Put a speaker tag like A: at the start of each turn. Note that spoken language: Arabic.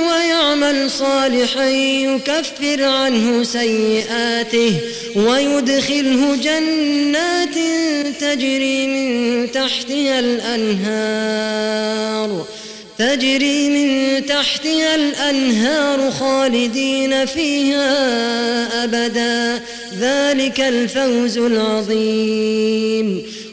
A: ويعمل صالحا يكفر عنه سيئاته ويدخله جنات تجري من تحتها الأنهار تجري من تحتها الأنهار خالدين فيها أبدا ذلك الفوز العظيم